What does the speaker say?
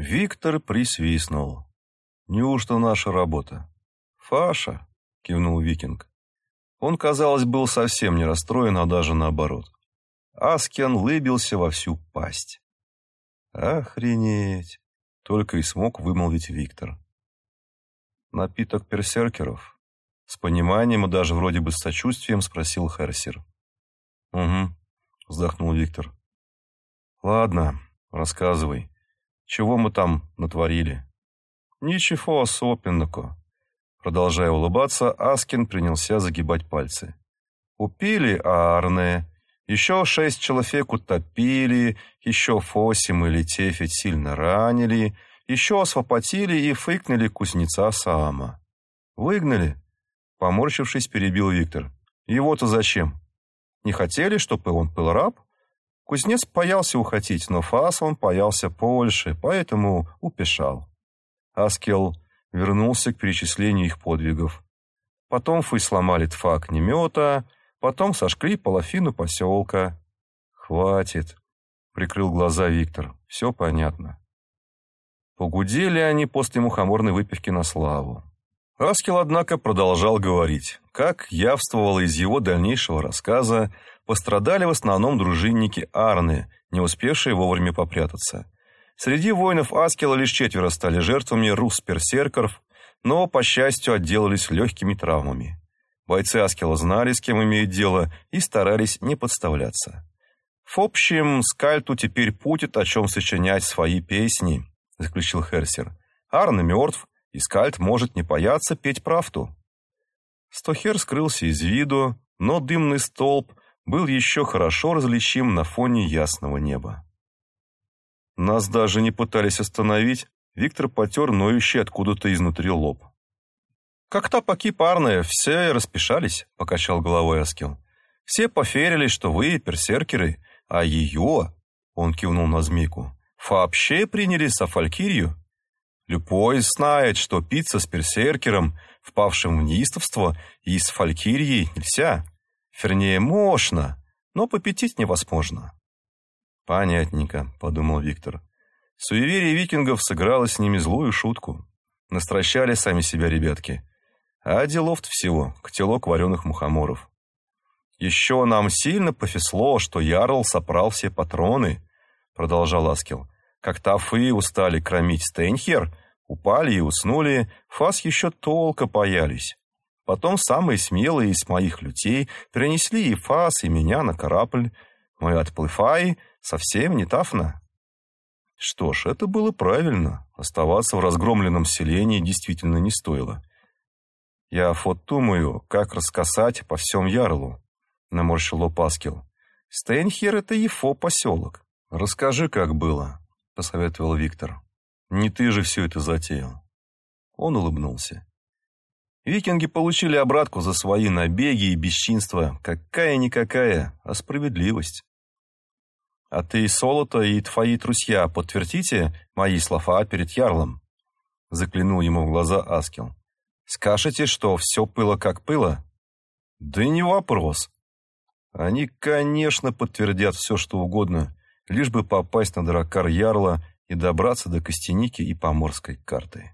Виктор присвистнул. «Неужто наша работа?» «Фаша», — кивнул Викинг. Он, казалось, был совсем не расстроен, а даже наоборот. Аскен лыбился во всю пасть. «Охренеть!» — только и смог вымолвить Виктор. «Напиток персеркеров?» С пониманием и даже вроде бы с сочувствием спросил Херсер. «Угу», — вздохнул Виктор. «Ладно, рассказывай. Чего мы там натворили?» «Ничего особенного». Продолжая улыбаться, Аскин принялся загибать пальцы. «Упили Арне, еще шесть человек утопили, еще восемь или девять сильно ранили, еще освободили и фыкнули кузнеца Саама. Выгнали?» Поморщившись, перебил Виктор. «Его-то зачем? Не хотели, чтобы он был раб?» Кузнец боялся уходить, но Фас он боялся больше, поэтому упешал. Аскел вернулся к перечислению их подвигов. Потом фы сломали тфак немета, потом сожгли половину поселка. «Хватит», — прикрыл глаза Виктор, — «все понятно». Погудели они после мухоморной выпивки на славу. Аскел, однако, продолжал говорить. Как явствовало из его дальнейшего рассказа, пострадали в основном дружинники Арны, не успевшие вовремя попрятаться. Среди воинов Аскела лишь четверо стали жертвами рус-персеркеров, но, по счастью, отделались легкими травмами. Бойцы Аскела знали, с кем имеют дело, и старались не подставляться. «В общем, Скальту теперь путит, о чем сочинять свои песни», — заключил Херсер. «Арна мертв, Искальт может не бояться петь правду. Стохер скрылся из виду, но дымный столб был еще хорошо различим на фоне ясного неба. Нас даже не пытались остановить, Виктор потер ноющий откуда-то изнутри лоб. «Как-то поки парные, все распешались», — покачал головой Аскел. «Все поверили, что вы персеркеры, а ее, — он кивнул на змейку, — вообще приняли за фалькирию. Любой знает, что пицца с берсеркером, впавшим в неистовство, и с фалькирией нельзя. Вернее, можно, но попятить невозможно. «Понятненько», — подумал Виктор. Суеверие викингов сыграло с ними злую шутку. Настращали сами себя ребятки. А делов-то всего, котелок вареных мухоморов. «Еще нам сильно пофесло, что Ярл сопрал все патроны», — продолжал Аскел. Как тафы устали кромить Стейнхер, упали и уснули, фас еще толко боялись. Потом самые смелые из моих людей перенесли и фас, и меня на корабль. Мы отплывай, совсем не тафно. Что ж, это было правильно. Оставаться в разгромленном селении действительно не стоило. Я вот думаю, как рассказать по всем Ярлу, наморщил лоб Аскел. Стейнхер — это Ефо поселок. Расскажи, как было посоветовал Виктор. «Не ты же все это затеял». Он улыбнулся. Викинги получили обратку за свои набеги и бесчинства. Какая-никакая, а справедливость. А ты, Солото и твои трусья, подтвердите мои слова перед Ярлом? Заклянул ему в глаза Аскел. Скажете, что все пыло как пыло? Да не вопрос. Они, конечно, подтвердят все, что угодно, лишь бы попасть на дракар Ярла и добраться до Костяники и Поморской карты.